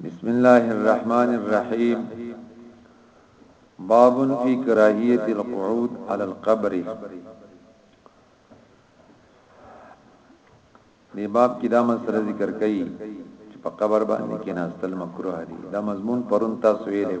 بسم الله الرحمن الرحيم باب في كراهية القعود على القبر دی باب کې دا مسله ذکر کړي چې په قبر باندې کې ناستل مکروه دي دا مضمون پرون تاسو ویلو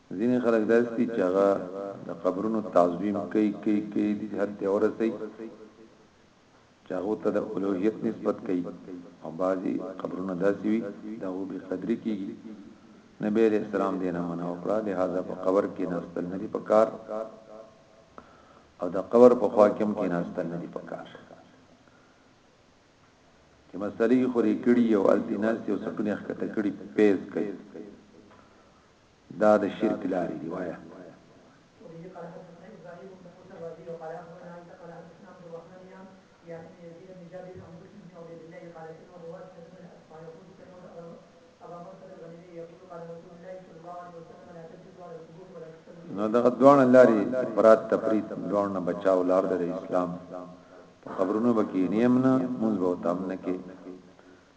ځینې خلک داسې دي چې هغه د قبرونو تعظیم کوي کوي کوي دې حد ته ورسي چې هغه ته د الوهیت نسبت کوي او بعضي قبرونه داسې وي دا هو به قدر کیږي نبی علیہ السلام دې نه منع وکړه لہذا په قبر کې ناستل نه دي پکار او د قبر په خوا کې هم کې ناستل نه دي پکار چې مسلې خوري کړي او التناس او سټونه ښکته کړي پیس کوي دا د شرک لارې دی وایا نو دغه دوان لاري فرات تفرید دوان نه بچاو لار د اسلام په خبرونو بکی نیم نه مونږ به تام نه کې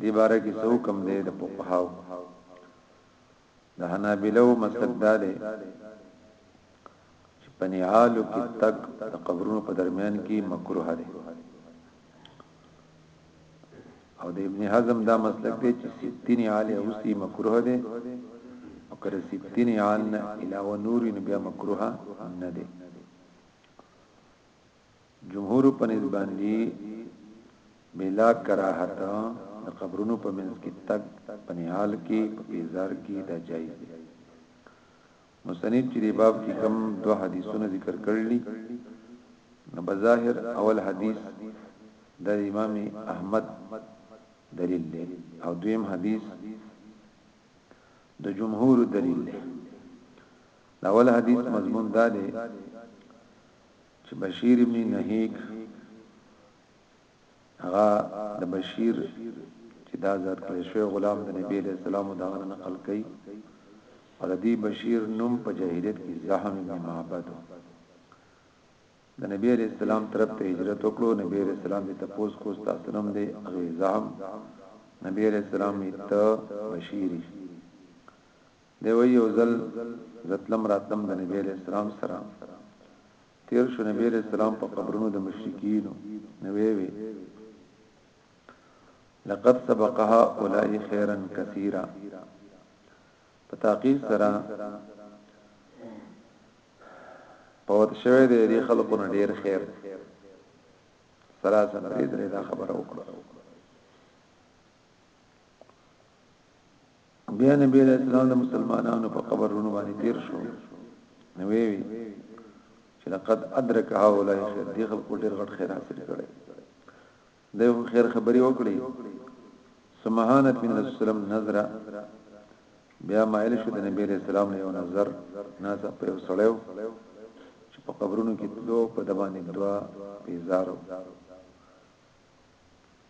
دې باره کې څه حکم دی د فقهاو د حنابلو مسلک دا دی چې په نهالو کې تک د قبرونو په درمیان کې مکروه دی او د ابن حزم دا مسلک دی چې ستین عالی اوسی مکروه دی او کړه ستین عان علاوه نور بیا مکروه نه دی جمهور په نس باندې بلا کراهت د قبرونو په منځ کې تک په نهال کې په پیزار کې دا جایز دی مستنیب چې دی باب کې کم دو حدیثونه ذکر کړلی نو بظاهر اول حدیث د امام احمد دلیل دی او دویم حدیث د جمهور دلیل دی اول حدیث مضمون دا دی چې بشیر ابن نهیک هغه د بشیر چې دا ذات کړی شوی غلام د نبی له سلام دا نقل کړي او د دې بشیر نوم په جاهلیت کې زحم ابن معبد د نبی عليه السلام طرف ته هجرت وکړو نبی عليه السلام دې تپوس کو تاسو نوم دې غیظام نبی عليه السلام ته بشیری دی وایي یو ځل زه تلم راتلم د نبي علیه السلام سره تیر شو نبی علیہ السلام په قبرونو د مشرکین نو وی وی لقد سبقها اولای خیرا کثیرا په تاقیق سره پوت شوه د دې خلکو نه ډیر خیر سلاسن دې دا خبره وکړه بیا نبی علیہ السلام د مسلمانانو په قبرونو باندې تیر شو نو وی وی چې لقد ادرک هؤلاء خیر دی خلق ډیر غټ خیر حاصل کړي دی خو خیر خبري وکړي سمحانت من رسول سلام نظر بیا مایل شو د نبی علیہ السلام له یو نظر ناز په یو سړیو چې په قبرونو کې تلو په دبانې دوا پیزارو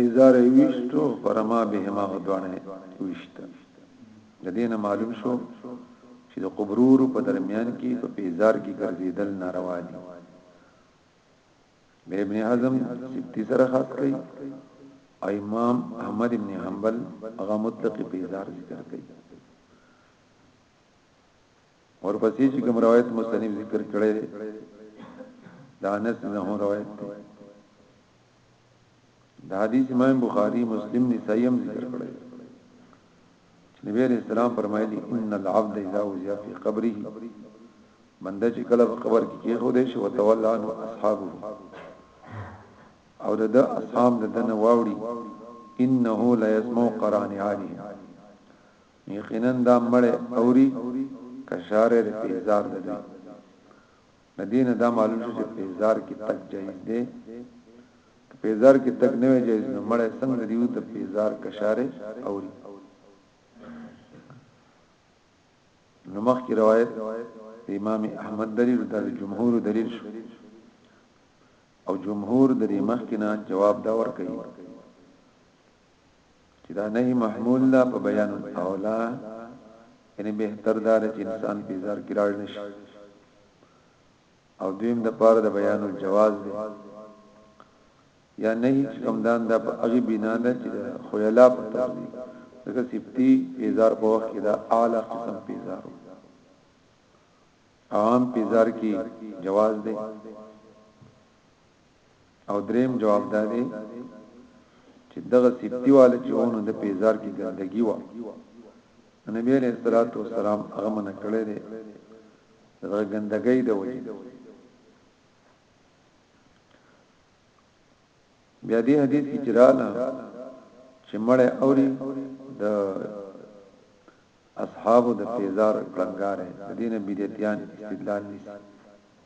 ایزار ویشتو فرما بهما غدوانه ویشت د دین معلوم شو چې د قبرور په درمیان کې په پیزار کې ګرځیدل ناروا دي به ابن حزم سکتی سره خاص کړي امام احمد ابن حنبل هغه مطلق پیزار ذکر کړي اور پسې چې کوم روایت مستنیم ذکر کړي دا انس نه روایت دی دا حدیث امام بخاری مسلم نسائی هم ذکر کړی چې نبی علیہ السلام فرمایلی ان العبد اذا وضع في قبره بنده چې کله په قبر کې کېخو دی شو تولا نو اصحابو او د د اصحاب د دنه واوړي انه لا يسمع قران عالي یقینا دا مړ اوري کشاره د پیزار ده د دې نه دا معلوم شو چې په زار کې تک جایز دی که په زار کې تک نه وي جایز نو مړ څنګه دیو ته په زار کشاره اوري نو مخکې روایت امام احمد دلیل د جمهور دلیل شو او جمهور د دې مخکې نه جواب دا ور کوي چې دا نه محمول ده په بیان اولا یعنی بهتر دا چې انسان په زار کې راړ نشي او دویم د پاره د بیان الجواز دی یا نه چې کوم دان دا په اغي بنا ده چې خویلا په تور دی دغه سپتی پیزار په وخت کې دا اعلی قسم پیزار عام پیزار کې جواز دی او دریم جواب دا دی چې دغه سپتی والے چې ونه د پیزار کې ګندګي و نبی علیہ الصلوۃ والسلام هغه من کړی دی دغه ګندګۍ د وجه بیا دې حدیث کې چراله چې مړ اوري د اصحابو د پیزار کلنګار دین بدعتیان استدلال نشي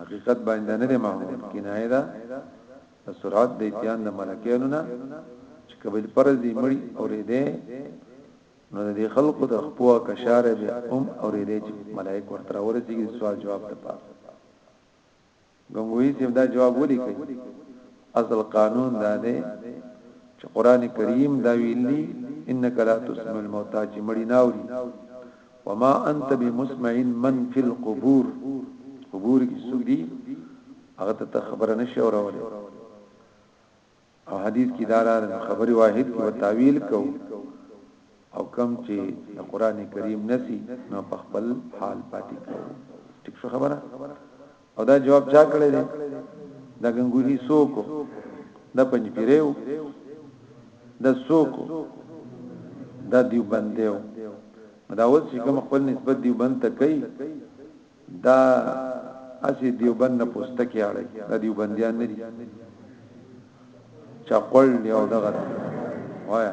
حقیقت باندې نه دی محمول کنایه ده د سرعت د اتیان د ملکینو نه چې قبل فرض دی مړی اورېده نو د خلقو د خپو کشاره به هم اورېده چې ملائک ورته راورځي سوال جواب ته پاس غنګوي چې دا جواب ولي کوي اصل قانون دا دی چې قران کریم دا ویلي انک لا تسمع الموتى چې مړی ناوري وما انت بمسمع من فی القبور قبور کی سوک دی هغه ته خبره نشي اوروله او حدیث کی دا را خبر واحد کی وتاویل کو او کم چې د قران کریم نسی نو په خپل حال پاتې کو ټیک شو خبره او دا جواب چا کړی دی دا غنګوهی سوق دا پنځپیرو دا سوق دا دیوبند دی دا اوس چې کوم خپل نسبت دیوبند ته کوي دا اسی دیوبند نه پوسټه کې اړي دا دیوبندیان نه دي چا قول دی او دغه وایا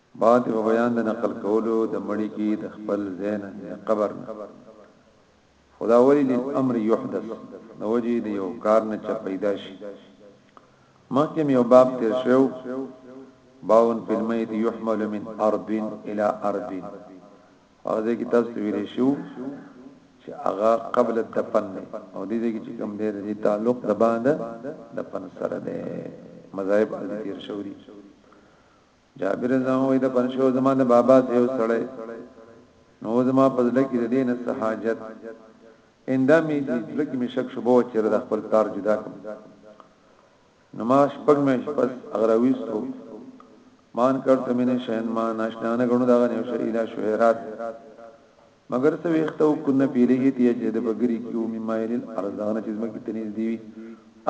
بعد په بیان د نقل کولو د مړی کی د خپل ځای نه د قبر نه خدا ولی لید امر یحدث د وجه د یو کار نه چا پیدا شي مخکم یو باب تیر شو باون په المیت یحمل من ارض الى ارض هغه کی تاسو ویل شو چې هغه قبل الدفن او دې کې چې کوم دې تعلق د باندې دفن سره ده مذاهب تیر شو دي جابر رضی الله عنه د پنځو زما د بابا ته یو سړی نو زما په ځل کې د دین صحاجت اندامي دي لکه می شک شوبو چې د خپل کار جدا کوم نو ما شپږ مې پس اغراويستو مان کرته مینه شین ما ناشنا نه غنو دا غنیو شهیدا شهرات مګر څه ویخته او کنه پیریږي تی چې د بګری کیو ممایل الارزان چې زمکه تنیز دیوي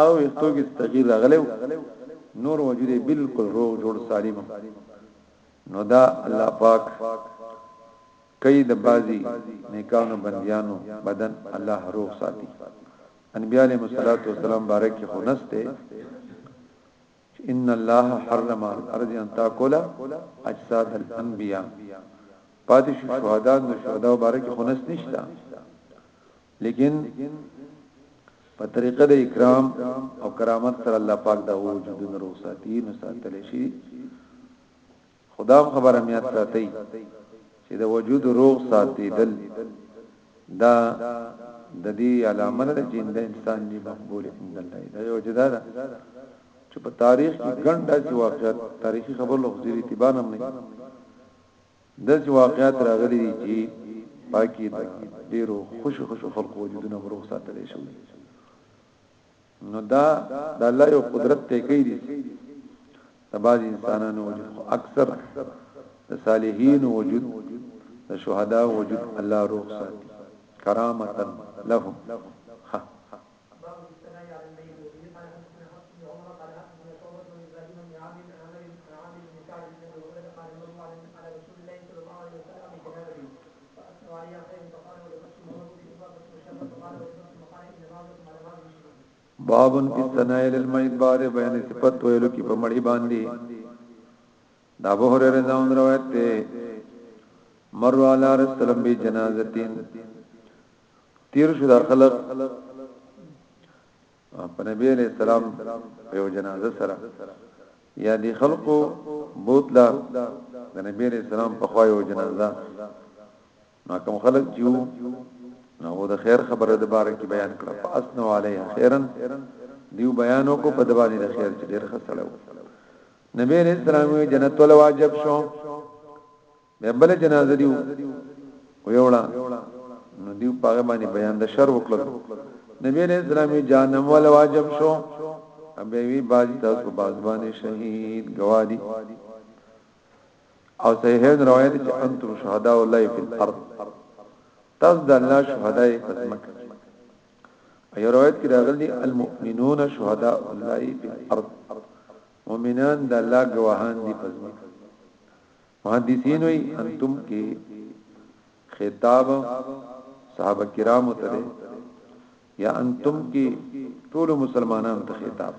او ویختو کې تغییر راغلو نور وجوده بالکل روغ جوړ سالم نو دا الله پاک کئی د بازی نیکانو بندیانو بدن الله روغ ساتي انبیاء علیهم الصلوۃ والسلام بارک خو نسته چې ان الله حرم على الارض ان تاكل اجساد الانبياء پاتې شو شهدا نو شهدا مبارک خنس نشتا لیکن په طریقه د اکرام او کرامت سره الله پاک دا وجودونه روساتي نو ساتل شي خو دا هم خبره مې یاد ساتئ چې د وجود روغ ساتېدل دا د دې علامه نه ده چې د انسان دی مقبول عند الله دا یو جدا ده چې په تاریخ کې ګڼدا چې واقعیت تاریخي خبر له خزیر اعتبار هم نه د چې واقعیت راغلي دي چې پاکي ډیرو خوشو خوشو خلکو وجودونه ورو ساتل شوی نو دا د الله یو قدرت ته کوي دي د بعض انسانانو وجود خو اکثر د صالحین وجود د شهدا وجود الله روح ساتي کرامتا لهم بابن فی الثنائل المید بار بیان صفت ویلو کی په مړی باندې دا ابو هريره رضی الله روایت ده مر علی رسول الله بی جنازتین تیر شو دا خلق په نبی علیہ السلام یو جنازه سره یا دی خلقو بوتلا د نبی علیہ السلام په خوا یو جنازه نو کوم خلق جو نو د خیر خبره د باره کې بیان کړه فاسنو علیه خیرن دیو بیانو کو په دبانی د خیر چې ډیر خسړو نبی علیہ السلام جنت ول واجب شو بیا بل جنازه دی ویوړه نو دیو پاغه باندې بیان د شر وکړ نبی علیہ السلام جانم ول واجب شو ابي وی باج تاسو باز باندې شهید گوادی او صحیحین روایت چې انتم شهدا الله فی الارض تاسو د الله شهدای پزمک ایو روایت کې راغلی المؤمنون شهدا الله فی الارض مؤمنان د الله گواهان دي پزمک محدثین وی انتم کی خطاب صحابه کرامو ته یا انتم کی ټول مسلمانانو ته خطاب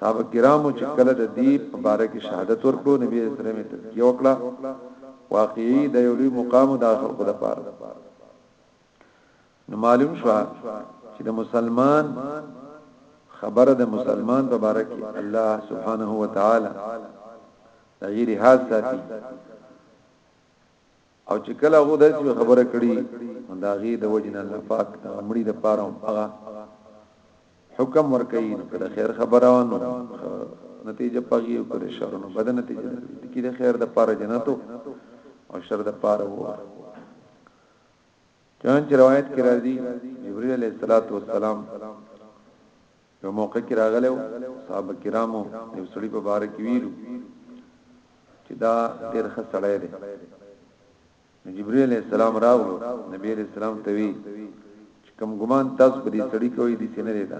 صحابه کرامو چې کله د دې په باره کې شهادت ورکړو نبی صلی الله علیه وسلم تذکیه وکړه واقعي د یو لوی مقام د اخر خو د پاره نو معلوم شو چې د مسلمان خبره د مسلمان په باره کې الله سبحانه و تعالی دغه لحاظ ساتي او چې کله هغه د څه خبره کړي دا غي د وجنه الله پاک د امړي د پاره هغه حکم ور کوي نو کله خیر خبره ونه نتیجه پغي او کله شر نو بد نتیجه کې د خیر د پاره جنتو او شر د پاره وو چون چې روایت کې راځي جبرئیل علیه السلام یو موقع کې راغلی وو صحابه کرامو یو سړی په باره کې ویلو چې دا ډېر ښه سړی دی نو جبرئیل علیہ السلام راغلو نبی علیہ السلام ته وی چې کوم ګمان تاسو په دې سړی کوي دې سینې ده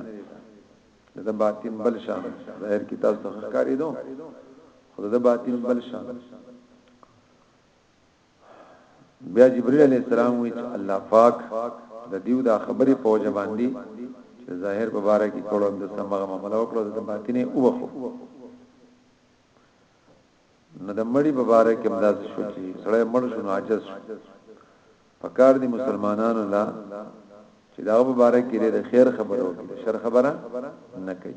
دا باطن بل شان ظاهر کې تاسو ته ښکاری دو خو دا باطن بل شان بیا جبرئیل علیه السلام وی چې الله پاک د دیو دا خبرې په وجه باندې چې ظاهر په باره کې کولو د سمغه معاملې وکړو د باطنې وبخو نو د مړی په باره کې امداز شو چې سړی مړ شو نو عاجز شو پکار دي مسلمانانو لا چې دا په باره کې د خیر خبره او د شر خبره نه کوي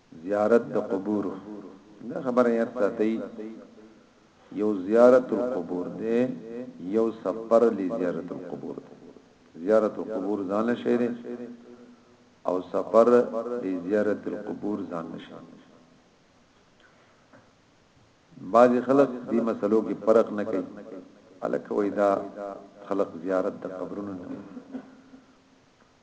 زیارت د قبور دا خبره یاد ساتئ یو زیارت القبور دی یو سفر لی زیارت القبور دی زیارت القبور ځان له شهره او سفر د زیارت القبور ځان له شهره بعضی خلک دې مسلو کې فرق نه کوي الکه وای دا خلق زیارت د قبرونو نه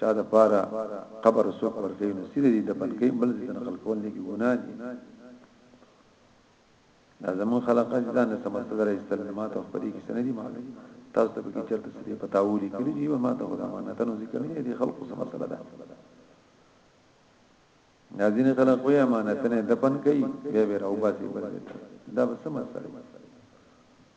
چا د پاره قبر سوک ورکوي نو سینه دي دفن کوي بل ځای ته نقل کول نه کی ګناه دي لازم خلق ځان نه سمته درې استلمات او خپلې کې سندي معلوم تاسو ته به چرته سړي پتاولي کړی دی ما ته خدای مانه ته نو ذکر نه دي خلق سم مسله ده نازین خلق وې امانت نه دفن کوي به به راو باسي دا به سم مسله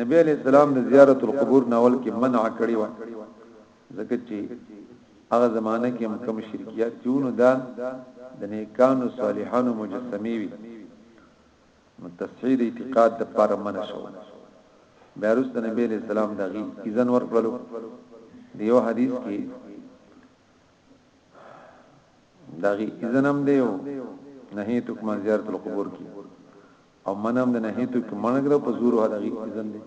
نبی علیہ السلام د زیارت القبور ناول کې منع کړی و ځکه چې هغه زمانہ کې مکه مشرکیات چېونو دا د نیکانو صالحانو مجسمه وي نو تصحیح اعتقاد د پاره منع شو بیا رسول نبی علیہ السلام دغه اذن ورکړلو دیو حدیث کې دغه اذن هم دیو نهیتکم زیارت القبور کې او منع هم د نهي توکي منع کړو په زور هدا غي اذن دي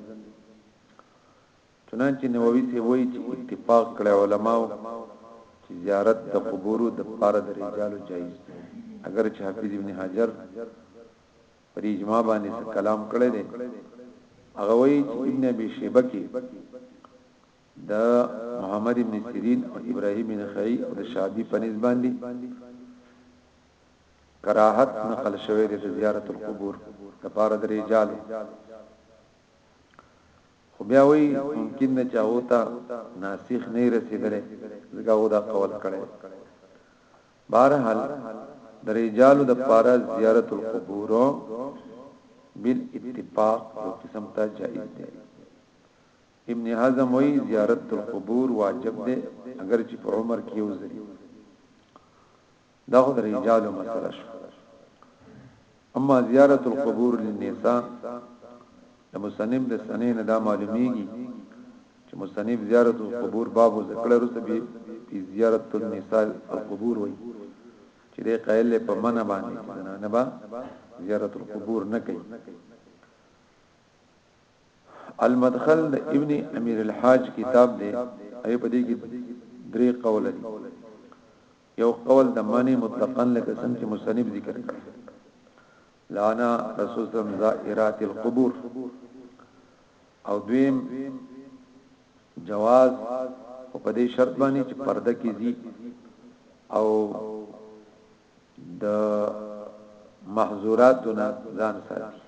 چنانچه نووي سي وایي چې اتفاق کړي علماو چې زیارت د قبور د پاره د رجالو جایز دي اگر چې حافظ ابن حجر پر اجماع باندې کلام کړی دی هغه وایي چې ابن ابي شيبه کې د محمد ابن سیرین او ابراهیم بن خی او د شعبی په نسبت باندې کراهت نقل شوی دی د زیارت القبور د پاره د رجالو خو بیا وی ممکن نه چاو ته ناسخ نه رسیدره زګه او دا قول کړي بهرحال د رجالو د پاره زیارت القبور بالاتفاق یو قسم ته جائز دی ابن حزم وی زیارت القبور واجب دی اگر چې په عمر کې وزري دا خو د رجالو مسله شو اما زیارت القبور للنساء د مصنف د سنې نه دا معلومیږي چې مصنف زیارت القبور باب ذکر رسو به په زیارت النساء القبور وای چې د قائل په منه باندې نه با زیارت القبور نه کوي المدخل د ابن امیر الحاج کتاب دی ایو په دې کې درې قول دي یو قول د معنی مطلقاً لکه څنګه چې مصنف ذکر کړی لانا رسول سم زائرات القبور او دویم جواز او په دې شرط باندې چې پرده کې زی او د محظوراتنا ځان ساتي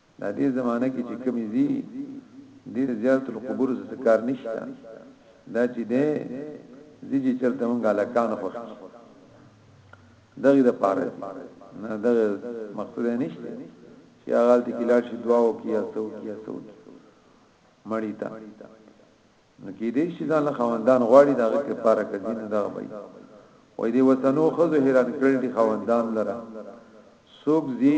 دا دې زمانه کې چې کمی دي دې زیارت القبور څخه کار نشته دا چې دې زیږي چرته مونږه لکان خوښ دغه د پاره نه دغه مقصد نشته چې هغه د کلاش دعاو کې یا سو کې یا سو مړی تا نو کې دې شي ځان خوندان غواړي دا غي کفاره کوي نه دا وایي وای دې وسنو خزو هیران کړل دي خوندان لره سوق زی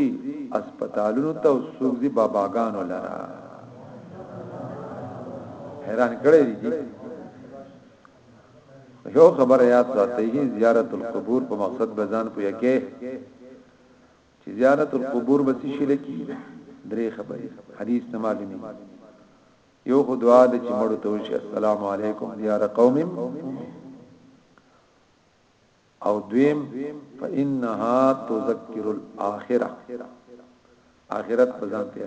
اسپیټالونو ته سوق زی باباګانو لره حیران کړی دي یو خبر یاد ساتي زیارت القبور په مقصد بزان پویا کې چې زیارت القبور به شي لکی درې خبرې حدیث نه معلومي یو خو دعا د چې مړو ته وشي السلام علیکم دیار قوم او دویم فانها تذکر الاخره اخرت په ځان ته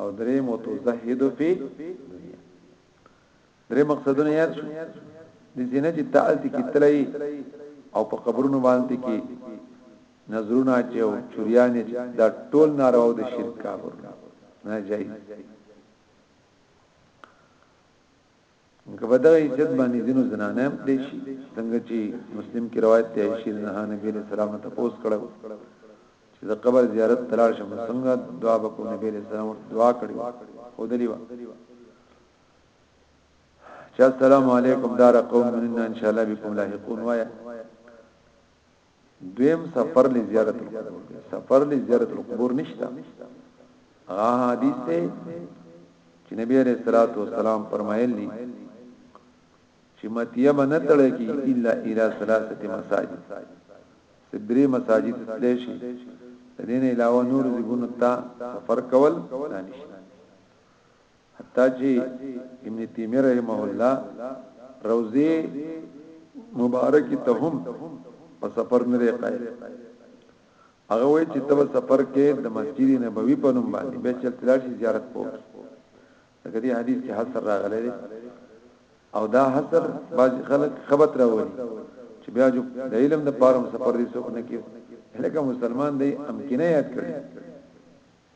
او درې مو تو زهید فی دنیا درې مقصدونه یاد شو د زینت تعالتی کی تلای او په قبرونو باندې کی نظرونه چې او چوریانې دا ټول ناروا د شرک کافر نه جاي کبه دا عزت باندې دینو زنانه هم دي شي څنګه چې مسلم کې روایت دی عائشہ رضی الله نبی له سلام ته پوس کړو چې د قبر زیارت تلار شم څنګه دعا وکړو نبی له سلام دعا کړو خو دلی و چې السلام علیکم دار قوم ان شاء الله بكم لاحقون وایا دویم سفر لزیارت القبور دی سفر لزیارت القبور نشتا هغه حدیث دی چې نبی علیہ الصلوۃ والسلام فرمایلی چې متیه باندې تړل کی الا الى ثلاثه مساجد سدری مساجد تلشی دین علاوه نور زګونو ته سفر کول دانش حتی چی ابن تیمیه رحمه الله روضه مبارکی ته هم په سفر نه دی قائل هغه وای چې تب سفر کې د مسجد نبوي په نوم باندې به چل تلل شي زیارت کوو دغه دې حدیث کې حصر راغلی دی او دا حصر بعض خلک خبرت راوړي چې بیا جو د علم د پاره سفر دي څوک نه کوي هلکه مسلمان دی امکنه یاد کړی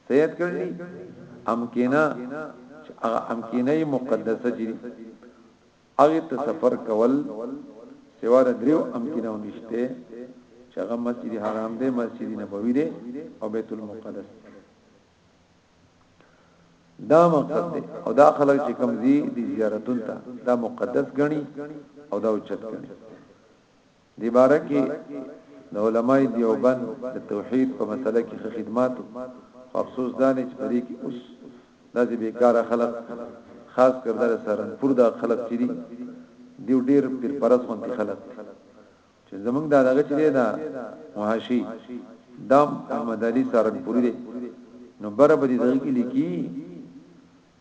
سید کړی امکینه چې هغه امکینه مقدسه چې هغه ته سفر کول سوا د دریو امکینه نشته چې هغه مسجد حرام دی مسجد نبوي دی او بیت المقدس دا مقصد دی او دا خلک چې کوم دی د زیارتون ته دا مقدس غني او دا اوچت غني دې باره کې د علماء دیوبند د توحید په مسله کې ښه خدمات خو افسوس دا دی چې په دې کې اوس داسې بیکاره خلک خاص کر در سرنپور دا خلک چې دي دیو ډیر پیر پرس غونډي خلک چې زمونږ دا دغه چې دا محاشي دام احمد علي سرنپوري دی نو بره په دې ځای کې لیکي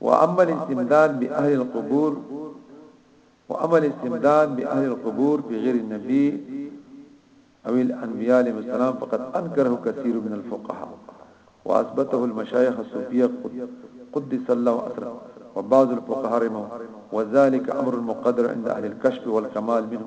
واما الاستمداد باهل القبور واما الاستمداد باهل القبور بغير النبي او الانبياء عليهم السلام فقد انكره كثير من الفقهاء واثبته المشايخ الصوفيه قدس الله واتره وبعض الفقهاء رموا وذلك امر مقدر عند اهل الكشف والكمال منهم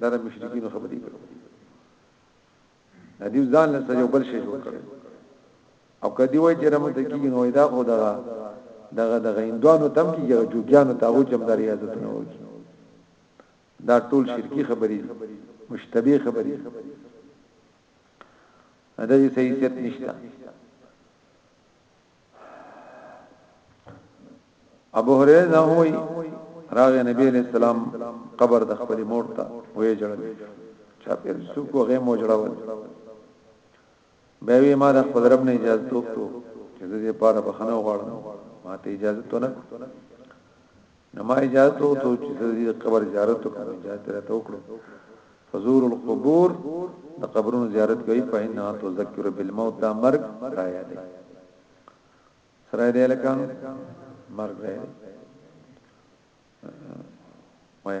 دا د مشرکین خبرې دي ندی ځان له یو بل شي جوړ کړي او کدی وای چې رحمت کیږي نو دا خو دا دغه دغه اندوانو تم کیږي او جوګیانو ته و چم در ریاضت نه وږي دا ټول شرکی خبرې مشتبه خبرې دا یې صحیح ست نشته ابو هريره دا وای راغه نبی علیہ السلام قبر د خپل مور ته وې جوړل چا پیر سو کو غې مو جوړول به وی ما د خپل رب نه اجازه توکتو چې دې پاره بخنه غواړم ما ته اجازه تو نه نو ما اجازه ته وته چې د دې قبر زیارت وکړم اجازه راته وکړو فزور القبور د قبرونو زیارت کوي په ان تذکر بالموت دا مرګ را یاد دی سره دی لکه مرګ دی وای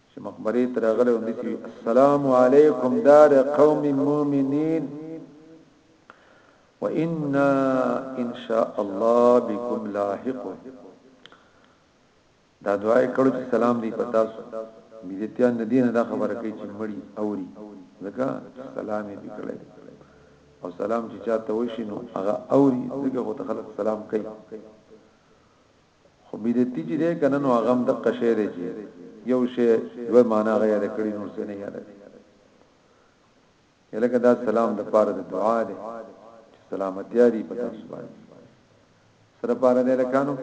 چې مقبرې ته راغلی او داسې وي السلام علیکم دار قوم مؤمنین وانا ان شاء الله بكم لاحقون دا دعای کړو چې سلام دی پتا سو بیزتیان د دین دا خبره کوي چې مړی اوري ځکه سلام یې وکړي او سلام چې چاته وشي نو هغه اوري ځکه خو ته خلک سلام کوي خو بدعتي چې دی کنه نو هغه هم دقه شی دی چې یو شی دوه معنا غیا د کړي نور څه نه یاد دی الکه دا سلام د پاره د دعا دی چې سلامتی لري په تاسو باندې سره پاره دی لکانو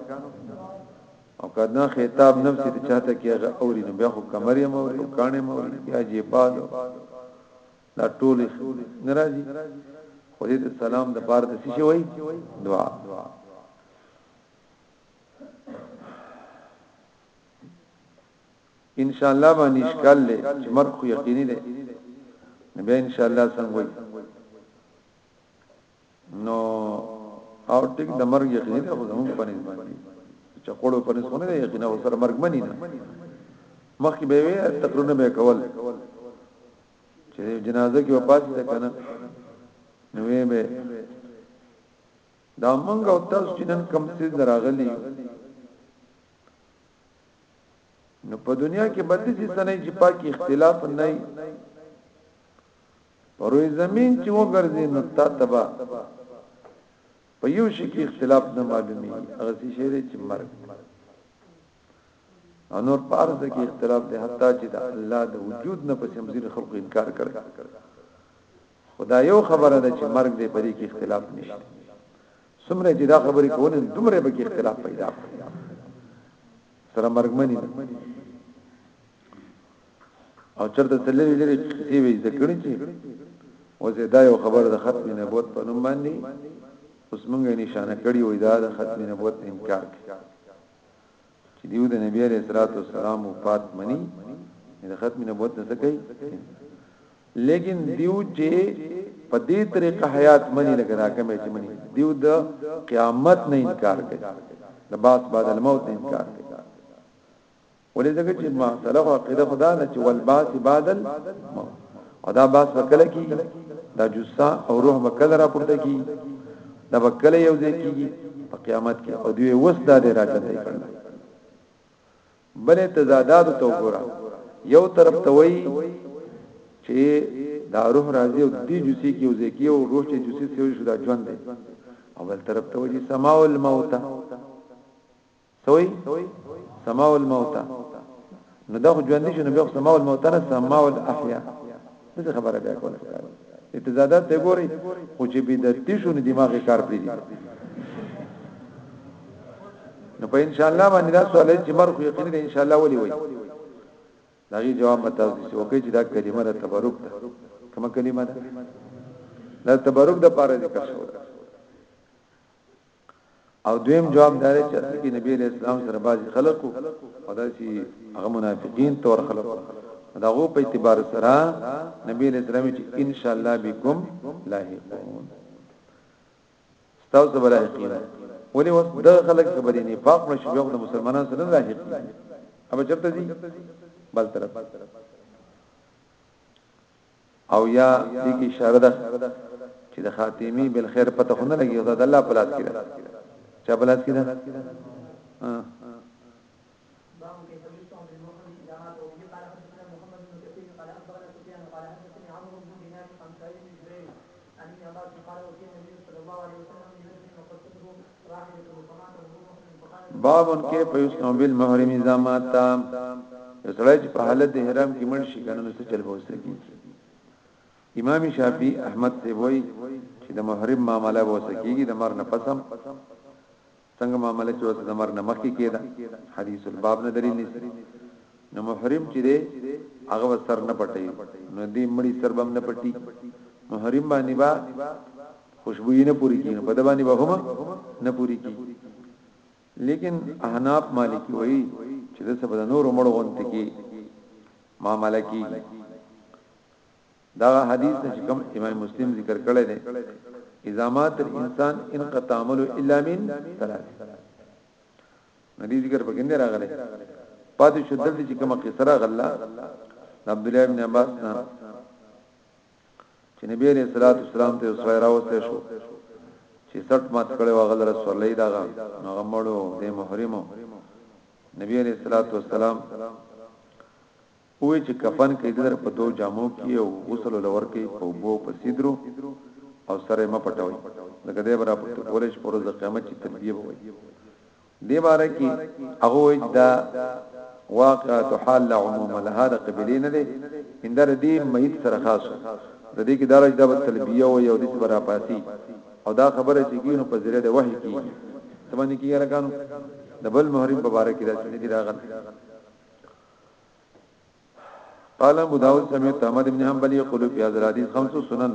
او کدنا خطاب نفسي ته چاته کېږي او رینو بیا خو کمرې مو او کانې مو بیا جې پالو دا ټول ناراضي خو دې سلام د پاره د څه شي وای دعا ان شاء الله باندې اشکال لې چې مرګ خو یقیني دی نبی ان شاء الله څنګه وي نو او ټیک د مرګ یقیني دی خو زموږ په نسبت باندې چې کوړو په نسبت نه یقینا او سره مرګ منی نه مخکې به وي تقرونه به کول چې جنازه کې وفات ده کنه نو به دا مونږ او تاسو چې نن کم څه دراغلی یو نو په دنیا کې بدې څه سنې چې پاکي اختلاف نه وي پروي زمين چې وګرځي نو تا تبا په یو شي کې اختلاف نه معلومي هغه څه شي چې مرګ انور پارس کې اختلاف دی حتی چې د الله د وجود نه په سمزیر خلق انکار کړي خو دا یو خبره ده چې مرګ دې پرې کې اختلاف نشته څومره چې دا خبرې کول دومره به کې اختلاف پیدا کړي سره مرګمنی او چرته تللی لري چې وي ذکر چې او زه دا یو خبر د ختم نبوت په نوم باندې اوس موږ نشانه کړی وې دا د ختم نبوت انکار چې دیو د نبی علیه الصلاۃ والسلام وفات منی د ختم نبوت نه څه کوي لیکن دیو چې په دې طریقه حیات منی لکه دا کوم چې منی دیو د قیامت نه انکار کوي د باس بعد الموت نه انکار کوي ولې ځکه چې ما سلف عقیده خدا نه چې والباس بعد الموت او دا باس به کله کی دا جسا او روح به کله را پورته کی دا به کله یو ځای کیږي په قیامت کې او دوی وس دا دی راځي کړل بلې تضادات تو ګورا یو طرف ته وای چې دا روح راځي او دې جسی کې یو ځای کی او روح چې جسی سیو شو دا ژوند دی او بل طرف ته وای سماع الموت سوی سماع الموتى نو دا خو ژوند شي نو بیا سماع الموتى نه سماع الاحياء څه خبره بیا کوله اتزادات ته ګوري خو چې بدعت شو نو دماغ کار پری دي نو په ان شاء الله باندې دا سوال چې مرخ یقین ان شاء الله ولي وي داغي جواب متا چې وکي چې دا کلمه د تبرک ده کومه کلمه ده د تبرک د پاره ذکر شو او دویم جواب دا دی چې اصل کې نبی علیہ السلام سره بعضی خلق او داسي هغه منافقین تور خلق دا غو په اعتبار سره نبی علیہ السلام چې ان شاء الله بكم لاحقون تاسو بل حقیقت ولی وس د خلک خبرې نه پاک مې شوق د مسلمانانو سره نه راځي ابا چرته دي بل طرف او یا دې کې اشاره ده چې د خاتمی بالخير پته خو نه لګي او دا د الله په لاس کې ده چا په لاس کې ده بابن کې په یسنو بل محرم زماتا سړی چې په حالت د حرام کې مړ شي کنه نو څه چل بوسه کی امام شافعی احمد سی وای چې د محرم معاملې بوسه کیږي د مر نه پسم څنګه معاملې چې وسه د مر نه مخکې کېده حدیث الباب نه دلیل نشي نو محرم چې دی هغه سر نه پټي نو دې مړی سر بم نه پټي محرم باندې با خوشبوئی نه پوری کیږي په دبانې به هم نه پوری کیږي لیکن احناف مالکی وایي چې د سبد نور مړ غونته کې معاملې کیږي دا حدیث چې کوم امام مسلم ذکر کړی دی اذا مات الانسان انقطع عمله الا من ثلاث ندی ذکر پکې نه راغلی پاتې شو دلته چې کومه قصره غلا عبد الله بن عباس نه چې نبی عليه الصلاه والسلام ته سره راوستي شو چې سټ مات کړي واغل رسول الله داغه نو غمړو د محرمو نبی عليه الصلاه والسلام وې چې کفن کې در په دوه جامو کې او غسل لور کې په بو په سیدرو او سره م پټوي لکه دې برابر کولې چې پرز قیامت چې تربیه وي دې باره کې هغه وایي چې دا واقعات حال لا عموم لها د قبلې نه دی ان در دې مېت سره خاص د دې کې دارج د تلبیه او یو د برا پاسی او دا خبره چې کینو په ذریعہ د وحی کې سمانی کې راکانو د بل محرم په باره کې دا چې دې راغل قال ابو داود سمعت احمد بن حنبل يقول في هذا الحديث خمس سنن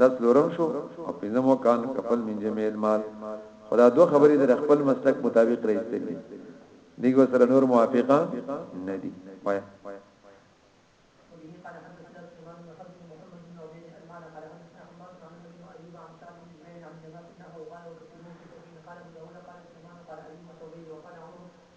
دا څلورم شو او پنځم وکان کفل من جميع المال خدا دوه خبرې د خپل مسلک مطابق راځي دي دغه سره نور موافقه نه دي وای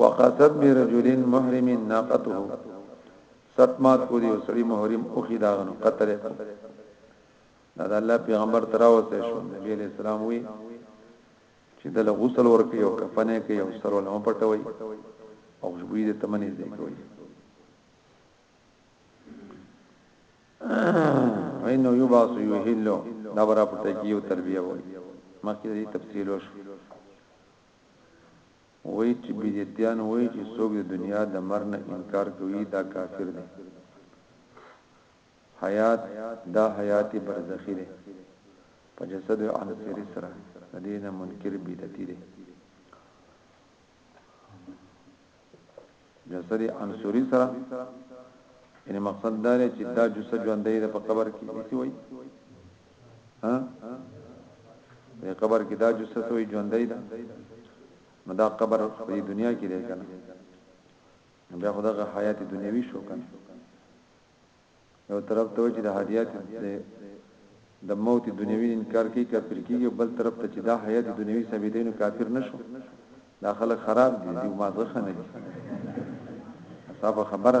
وقصد برجل محرم ناقته ستمات کو دی سړی محرم او خداغنو قتل دا د الله پیغمبر تراوسه شو نبی علیہ السلام وی چې د غسل ورکي او کفنه کوي او سر ولهم پټوي او خوشبوئی د تمنې ځای کوي وینو یو باسو یو هیلو دا برا پټه کیو تربیه وای مخکې دې تفصیل وشو وای چې بدعتيان وای چې څوک د دنیا د مرګ نه انکار کوي دا کافر دی حیات دا حیات برزخی دی په جسد او عنصر سره د دینه منکر بدعتي دی جسدی انصوری سره یعنی مقصد دا دی چې دا جسد ژوندۍ ده په قبر کې څه وایي ها په قبر کې دا جسد وایي ژوندۍ ده نو دا قبر په دنیا کې دی کنه بیا خدغه حیات دنیوي شو کنه یو طرف ته چې د حیات د موت دنیوي انکار کوي کافر کیږي بل طرف ته چې دا حیات دنیوي ثابتې نو کافر نشو دا خلک خراب دي دی مازغه خنه دي صاحب خبره